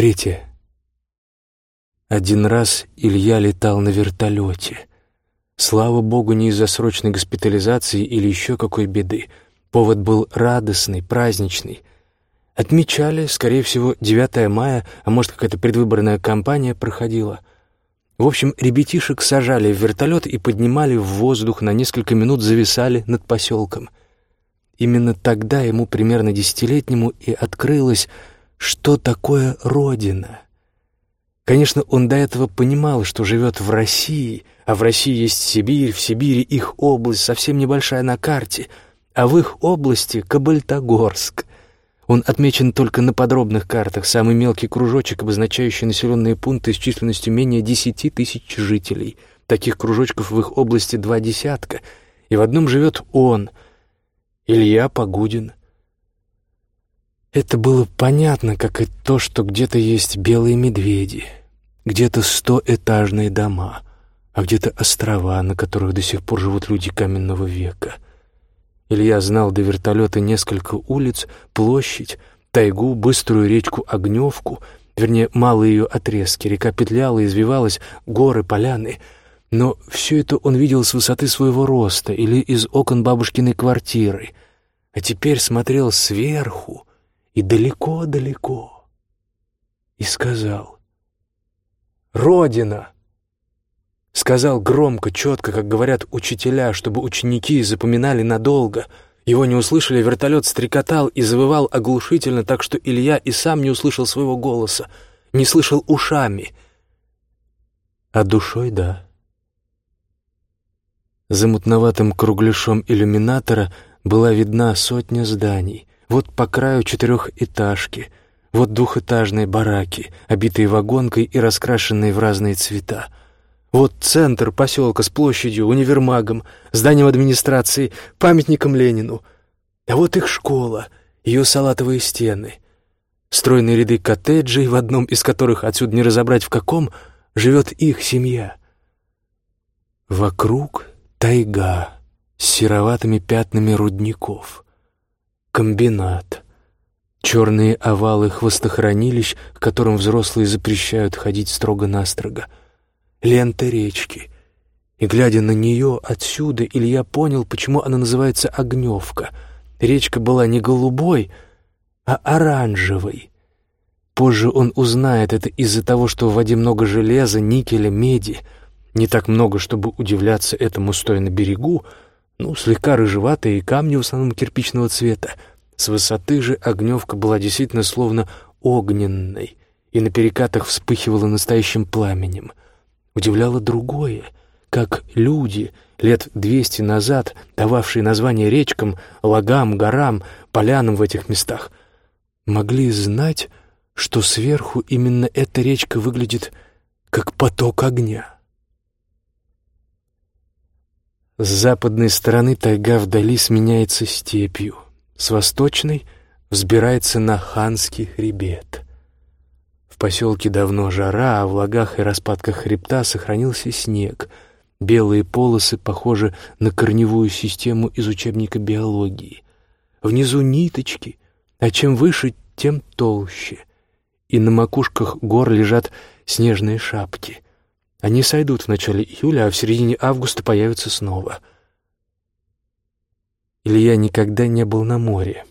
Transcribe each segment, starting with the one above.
Третье. Один раз Илья летал на вертолете. Слава богу, не из-за срочной госпитализации или еще какой беды. Повод был радостный, праздничный. Отмечали, скорее всего, 9 мая, а может, какая-то предвыборная кампания проходила. В общем, ребятишек сажали в вертолет и поднимали в воздух, на несколько минут зависали над поселком. Именно тогда ему, примерно десятилетнему, и открылось, что такое Родина — Конечно, он до этого понимал, что живет в России, а в России есть Сибирь, в Сибири их область совсем небольшая на карте, а в их области — Кабальтогорск. Он отмечен только на подробных картах, самый мелкий кружочек, обозначающий населенные пункты с численностью менее десяти тысяч жителей. Таких кружочков в их области два десятка, и в одном живет он, Илья Погудин. Это было понятно, как и то, что где-то есть белые медведи — где-то стоэтажные дома, а где-то острова, на которых до сих пор живут люди каменного века. Илья знал до вертолета несколько улиц, площадь, тайгу, быструю речку Огневку, вернее, малые ее отрезки. Река петляла, извивалась, горы, поляны. Но все это он видел с высоты своего роста или из окон бабушкиной квартиры, а теперь смотрел сверху и далеко-далеко и сказал — Родина!» Сказал громко, четко, как говорят учителя, чтобы ученики запоминали надолго. Его не услышали, вертолет стрекотал и завывал оглушительно, так что Илья и сам не услышал своего голоса, не слышал ушами. А душой — да. За мутноватым кругляшом иллюминатора была видна сотня зданий. Вот по краю четырехэтажки — вот двухэтажные бараки, обитые вагонкой и раскрашенные в разные цвета. Вот центр поселка с площадью, универмагом, зданием администрации, памятником Ленину. А вот их школа, ее салатовые стены. Стройные ряды коттеджей, в одном из которых, отсюда не разобрать в каком, живет их семья. Вокруг тайга с сероватыми пятнами рудников. Комбинат — черные овалы хвостохранилищ, к которым взрослые запрещают ходить строго-настрого, лента речки. И, глядя на нее отсюда, Илья понял, почему она называется Огневка. Речка была не голубой, а оранжевой. Позже он узнает это из-за того, что в воде много железа, никеля, меди. Не так много, чтобы удивляться этому, стоя на берегу, ну, слегка рыжеватые и камни в основном кирпичного цвета — с высоты же огневка была действительно словно огненной и на перекатах вспыхивала настоящим пламенем. Удивляло другое, как люди, лет двести назад, дававшие название речкам, лагам, горам, полянам в этих местах, могли знать, что сверху именно эта речка выглядит как поток огня. С западной стороны тайга вдали сменяется степью — с восточной взбирается на ханский хребет. В поселке давно жара, а в лагах и распадках хребта сохранился снег. Белые полосы похожи на корневую систему из учебника биологии. Внизу ниточки, а чем выше, тем толще. И на макушках гор лежат снежные шапки. Они сойдут в начале июля, а в середине августа появятся снова — Илья никогда не был на море.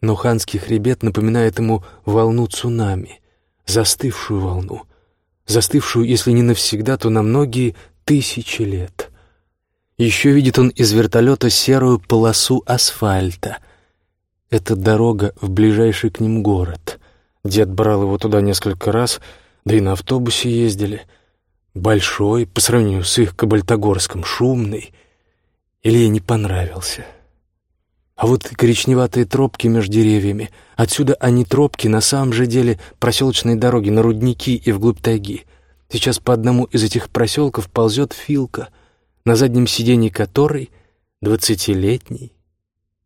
Но ханский хребет напоминает ему волну цунами, застывшую волну, застывшую, если не навсегда, то на многие тысячи лет. Еще видит он из вертолета серую полосу асфальта. Это дорога в ближайший к ним город. Дед брал его туда несколько раз, да и на автобусе ездили. Большой, по сравнению с их Кабальтогорском, шумный. Илье не понравился. А вот коричневатые тропки между деревьями. Отсюда они тропки, на самом же деле проселочные дороги на рудники и вглубь тайги. Сейчас по одному из этих проселков ползет Филка, на заднем сиденье которой двадцатилетний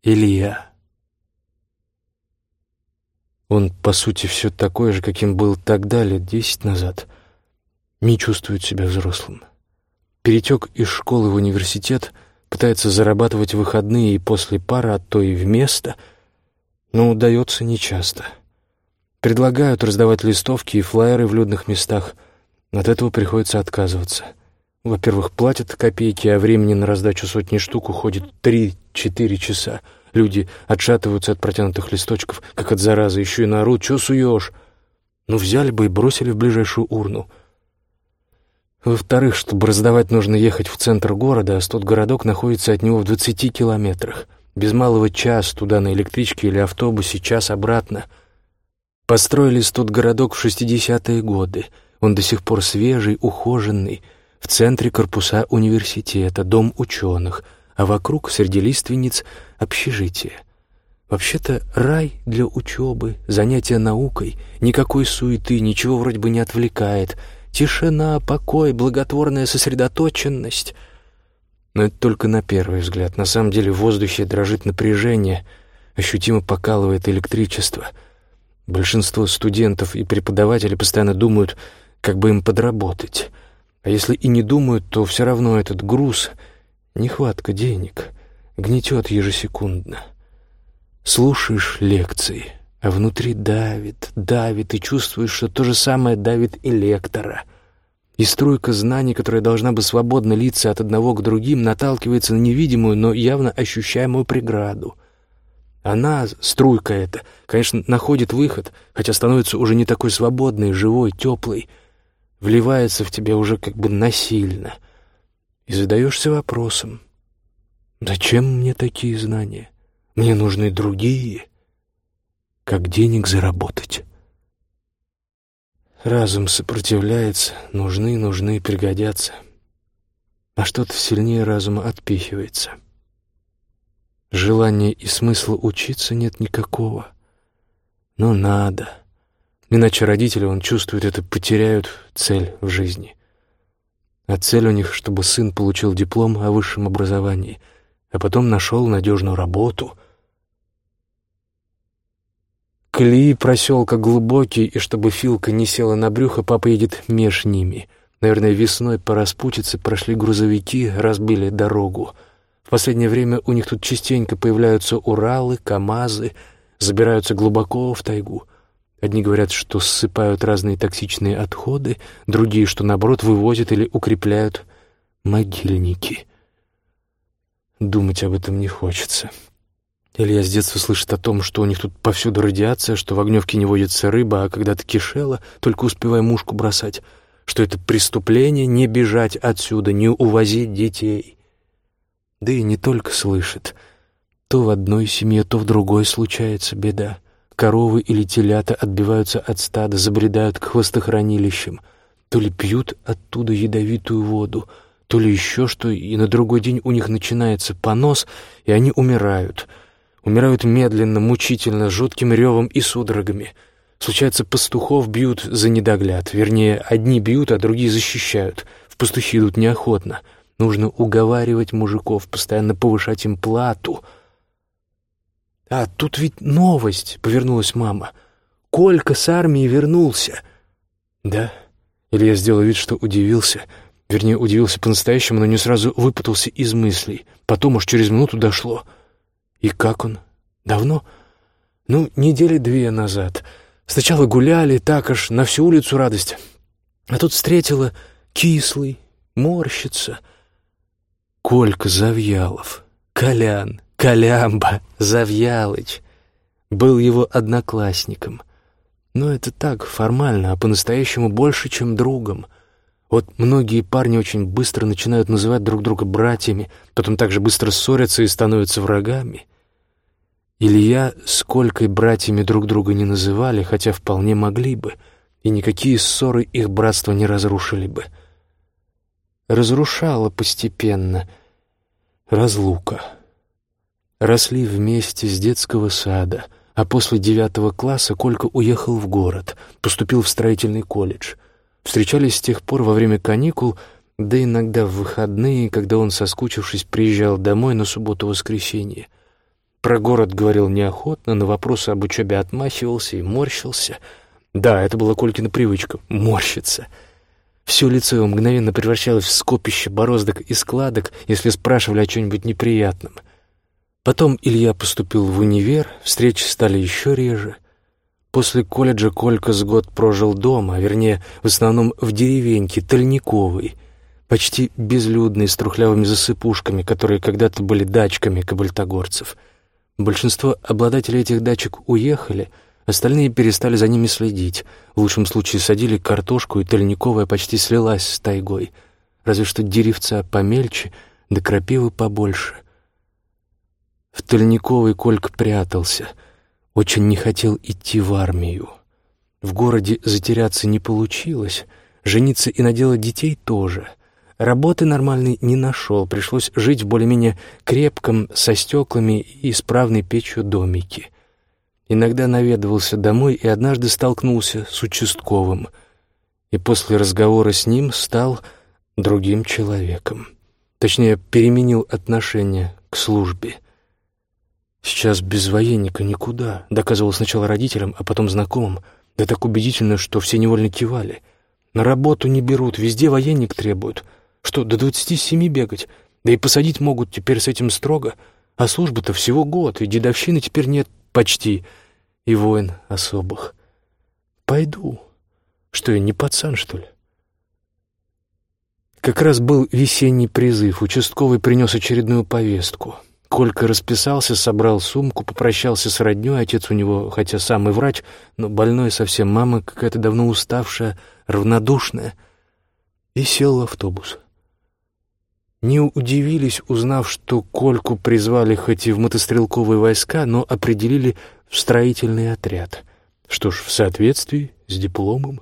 Илья. Он, по сути, все такой же, каким был тогда, лет десять назад. Не чувствует себя взрослым. Перетек из школы в университет — пытается зарабатывать выходные и после пары, а то и вместо, но удается нечасто. Предлагают раздавать листовки и флаеры в людных местах. От этого приходится отказываться. Во-первых, платят копейки, а времени на раздачу сотни штук уходит три-четыре часа. Люди отшатываются от протянутых листочков, как от заразы, еще и наорут. «Чё суешь?» Ну, взяли бы и бросили в ближайшую урну. Во-вторых, чтобы раздавать, нужно ехать в центр города, а тот городок находится от него в двадцати километрах. Без малого час туда на электричке или автобусе, час обратно. Построили тот городок в 60-е годы. Он до сих пор свежий, ухоженный. В центре корпуса университета, дом ученых, а вокруг, среди лиственниц, общежитие. Вообще-то рай для учебы, занятия наукой, никакой суеты, ничего вроде бы не отвлекает. Тишина, покой, благотворная сосредоточенность. Но это только на первый взгляд. На самом деле в воздухе дрожит напряжение, ощутимо покалывает электричество. Большинство студентов и преподавателей постоянно думают, как бы им подработать. А если и не думают, то все равно этот груз, нехватка денег, гнетет ежесекундно. Слушаешь лекции, а внутри давит, давит, и чувствуешь, что то же самое давит и лектора. И струйка знаний, которая должна бы свободно литься от одного к другим, наталкивается на невидимую, но явно ощущаемую преграду. Она, струйка эта, конечно, находит выход, хотя становится уже не такой свободной, живой, теплой, вливается в тебя уже как бы насильно. И задаешься вопросом, зачем мне такие знания? Мне нужны другие. Как денег заработать? Разум сопротивляется, нужны, нужны, пригодятся. А что-то сильнее разума отпихивается. Желания и смысла учиться нет никакого. Но надо. Иначе родители, он чувствует это, потеряют цель в жизни. А цель у них, чтобы сын получил диплом о высшем образовании, а потом нашел надежную работу — Колеи проселка глубокий, и чтобы Филка не села на брюхо, папа едет меж ними. Наверное, весной по распутице прошли грузовики, разбили дорогу. В последнее время у них тут частенько появляются Уралы, КамАЗы, забираются глубоко в тайгу. Одни говорят, что ссыпают разные токсичные отходы, другие, что, наоборот, вывозят или укрепляют могильники. Думать об этом не хочется. Илья с детства слышит о том, что у них тут повсюду радиация, что в огневке не водится рыба, а когда-то кишела, только успевай мушку бросать, что это преступление не бежать отсюда, не увозить детей. Да и не только слышит. То в одной семье, то в другой случается беда. Коровы или телята отбиваются от стада, забредают к хвостохранилищам, то ли пьют оттуда ядовитую воду, то ли еще что, и на другой день у них начинается понос, и они умирают — Умирают медленно, мучительно, жутким ревом и судорогами. Случается, пастухов бьют за недогляд. Вернее, одни бьют, а другие защищают. В пастухи идут неохотно. Нужно уговаривать мужиков, постоянно повышать им плату. «А, тут ведь новость!» — повернулась мама. «Колька с армии вернулся!» «Да?» Илья сделал вид, что удивился. Вернее, удивился по-настоящему, но не сразу выпутался из мыслей. Потом уж через минуту дошло — «И как он? Давно?» «Ну, недели две назад. Сначала гуляли, так аж на всю улицу радость. А тут встретила кислый, морщится. Колька Завьялов, Колян, Колямба, Завьялыч. Был его одноклассником. Но это так, формально, а по-настоящему больше, чем другом». Вот многие парни очень быстро начинают называть друг друга братьями, потом также быстро ссорятся и становятся врагами. Илья с Колькой братьями друг друга не называли, хотя вполне могли бы, и никакие ссоры их братства не разрушили бы. Разрушала постепенно разлука. Росли вместе с детского сада, а после девятого класса Колька уехал в город, поступил в строительный колледж. Встречались с тех пор во время каникул, да иногда в выходные, когда он, соскучившись, приезжал домой на субботу-воскресенье. Про город говорил неохотно, на вопросы об учебе отмахивался и морщился. Да, это была Колькина привычка — морщиться. Все лицо его мгновенно превращалось в скопище бороздок и складок, если спрашивали о чем-нибудь неприятном. Потом Илья поступил в универ, встречи стали еще реже. После колледжа Колька с год прожил дома, а вернее, в основном в деревеньке Тальниковой, почти безлюдной, с трухлявыми засыпушками, которые когда-то были дачками кабальтогорцев. Большинство обладателей этих дачек уехали, остальные перестали за ними следить. В лучшем случае садили картошку, и Тальниковая почти слилась с тайгой. Разве что деревца помельче, да крапивы побольше. В Тальниковой Колька прятался — очень не хотел идти в армию. В городе затеряться не получилось, жениться и наделать детей тоже. Работы нормальной не нашел, пришлось жить в более-менее крепком, со стеклами и исправной печью домике. Иногда наведывался домой и однажды столкнулся с участковым. И после разговора с ним стал другим человеком. Точнее, переменил отношение к службе. Сейчас без военника никуда, доказывал сначала родителям, а потом знакомым. Да так убедительно, что все невольно кивали. На работу не берут, везде военник требуют. Что, до двадцати семи бегать? Да и посадить могут теперь с этим строго. А службы-то всего год, и дедовщины теперь нет почти. И войн особых. Пойду. Что я, не пацан, что ли? Как раз был весенний призыв. Участковый принес очередную повестку. Колька расписался, собрал сумку, попрощался с роднёй, отец у него, хотя сам и врач, но больной совсем, мама какая-то давно уставшая, равнодушная, и сел в автобус. Не удивились, узнав, что Кольку призвали хоть и в мотострелковые войска, но определили в строительный отряд. Что ж, в соответствии с дипломом.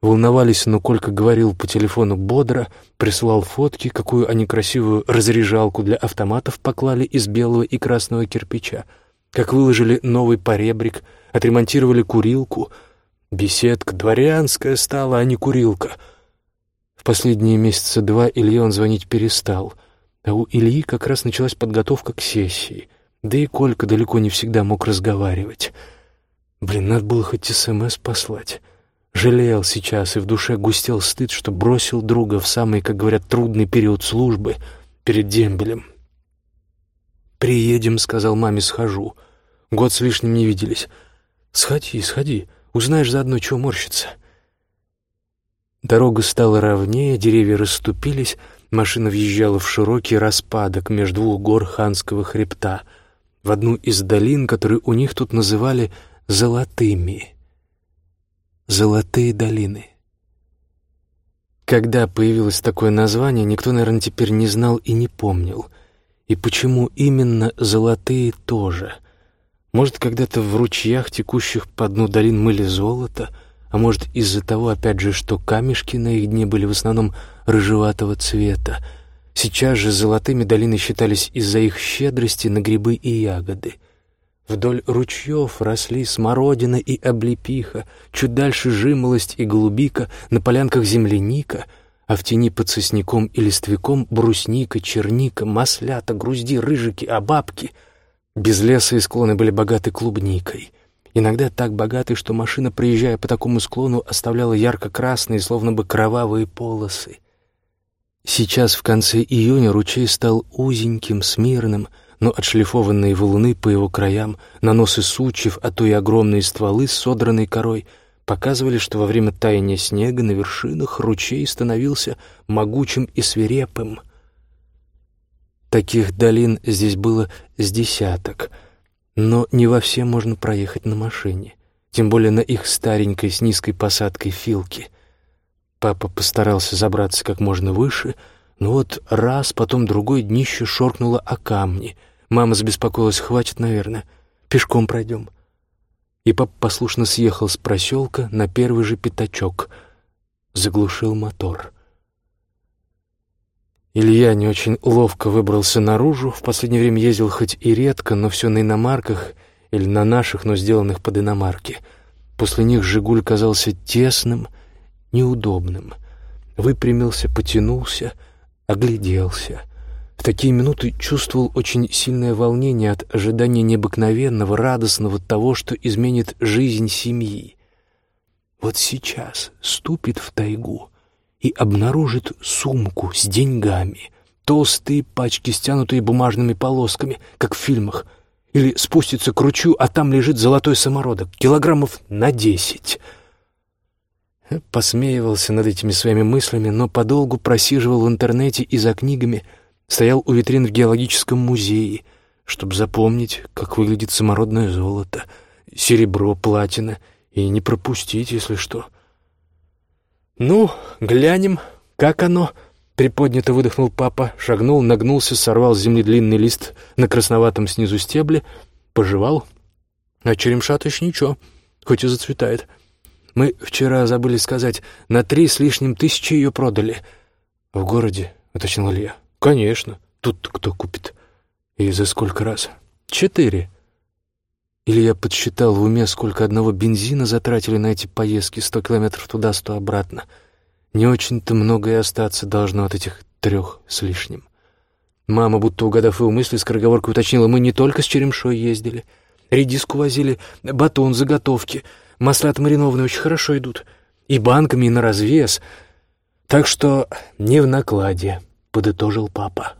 Волновались, но Колька говорил по телефону бодро, присылал фотки, какую они красивую разряжалку для автоматов поклали из белого и красного кирпича, как выложили новый поребрик, отремонтировали курилку. Беседка дворянская стала, а не курилка. Последние месяца два Илье он звонить перестал, а у Ильи как раз началась подготовка к сессии, да и Колька далеко не всегда мог разговаривать. Блин, надо было хоть СМС послать. Жалел сейчас, и в душе густел стыд, что бросил друга в самый, как говорят, трудный период службы перед дембелем. «Приедем», — сказал маме, — «схожу. Год с лишним не виделись. Сходи, сходи, узнаешь заодно, чего морщится». Дорога стала ровнее, деревья расступились, машина въезжала в широкий распадок между двух гор Ханского хребта, в одну из долин, которые у них тут называли «золотыми». «Золотые долины». Когда появилось такое название, никто, наверное, теперь не знал и не помнил. И почему именно «золотые» тоже? Может, когда-то в ручьях, текущих по дну долин, мыли золото, а может, из-за того, опять же, что камешки на их дне были в основном рыжеватого цвета. Сейчас же золотыми долины считались из-за их щедрости на грибы и ягоды — Вдоль ручьев росли смородина и облепиха, чуть дальше жимолость и голубика, на полянках земляника, а в тени под сосняком и листвяком брусника, черника, маслята, грузди, рыжики, обабки. Без леса и склоны были богаты клубникой. Иногда так богаты, что машина, проезжая по такому склону, оставляла ярко-красные, словно бы кровавые полосы. Сейчас, в конце июня, ручей стал узеньким, смирным — но отшлифованные валуны по его краям, наносы сучьев, а то и огромные стволы с содранной корой показывали, что во время таяния снега на вершинах ручей становился могучим и свирепым. Таких долин здесь было с десяток, но не во все можно проехать на машине, тем более на их старенькой с низкой посадкой филке. Папа постарался забраться как можно выше, но вот раз, потом другой днище шоркнуло о камни — Мама забеспокоилась, хватит, наверное. Пешком пройдем. И папа послушно съехал с проселка на первый же пятачок. Заглушил мотор. Илья не очень ловко выбрался наружу. В последнее время ездил хоть и редко, но все на иномарках или на наших, но сделанных под иномарки. После них «Жигуль» казался тесным, неудобным. Выпрямился, потянулся, огляделся — в такие минуты чувствовал очень сильное волнение от ожидания необыкновенного, радостного того, что изменит жизнь семьи. Вот сейчас ступит в тайгу и обнаружит сумку с деньгами, толстые пачки, стянутые бумажными полосками, как в фильмах, Или спустится к ручью, а там лежит золотой самородок, килограммов на десять. Посмеивался над этими своими мыслями, но подолгу просиживал в интернете и за книгами, стоял у витрин в геологическом музее, чтобы запомнить, как выглядит самородное золото, серебро, платина, и не пропустить, если что. «Ну, глянем, как оно?» Приподнято выдохнул папа, шагнул, нагнулся, сорвал с земли длинный лист на красноватом снизу стебле, пожевал. А черемшат еще ничего, хоть и зацветает. Мы вчера забыли сказать, на три с лишним тысячи ее продали. В городе, уточнил Илья. Конечно, тут кто купит? И за сколько раз? Четыре. Илья подсчитал в уме, сколько одного бензина затратили на эти поездки, сто километров туда, сто обратно — не очень-то многое остаться должно от этих трех с лишним. Мама, будто угадав его мысли, скороговоркой уточнила, мы не только с черемшой ездили. Редиску возили, батон, заготовки, масла маринованные очень хорошо идут. И банками, и на развес. Так что не в накладе, — подытожил папа.